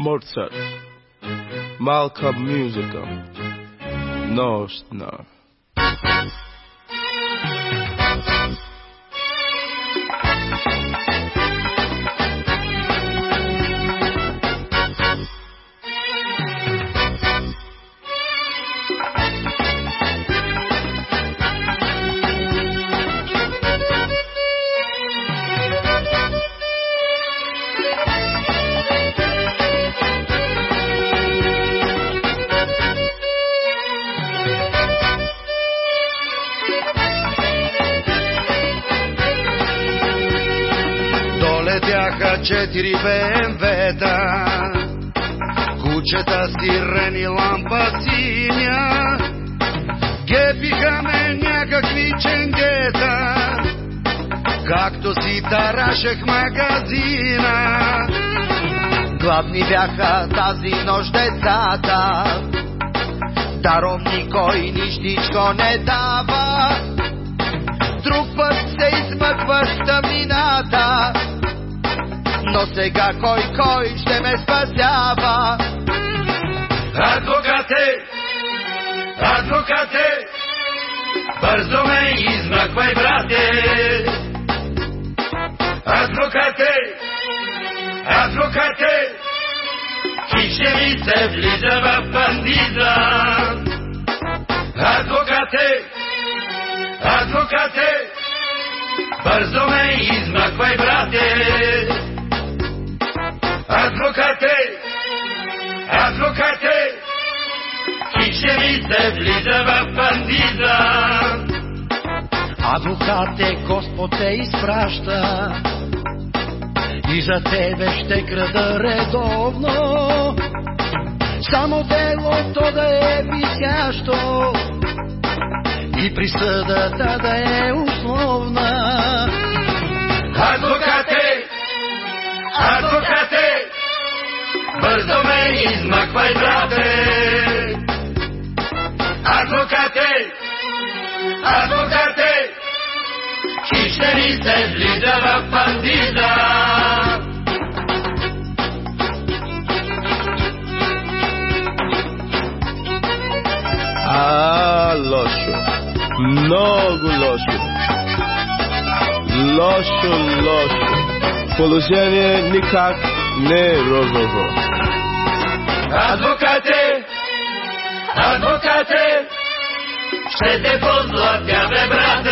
Mozart, малка музика, нощна. Долетяха четири БМВ-та, кучета с сирени лампа синя, гепиха ме някакви ченгета, както си тарашех магазина. Гладни бяха тази нощ децата, даром никой нищичко не дава. Друг път се измъквах в тъмнината, но сега кой кой ще ме спасява. Адвокате, адвокате, бързо ме измъквай, брате. Адвокате, адвокате, хише ми се влиза в бандиза. Адвокате, адвокате, бързо ме измъквай, брате. Ми се влиза в бандиза. Адвокате, Господ те изпраща и за тебе ще крада редовно. Само делото да е висящо и присъдата да е условна. Адвокате, адвокате, бързо ме измъквай, брате. Ми се влиза в бандиза. А, лошо. Много лошо. Лошо, лошо. Положение никак не е розово. Адвокате, адвокате, ще те позлатя, бе, брате.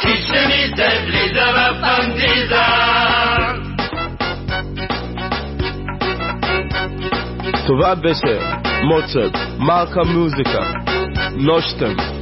Хище ми се влиза в бандиза. Това беше Моцарт, малка музика, нощем.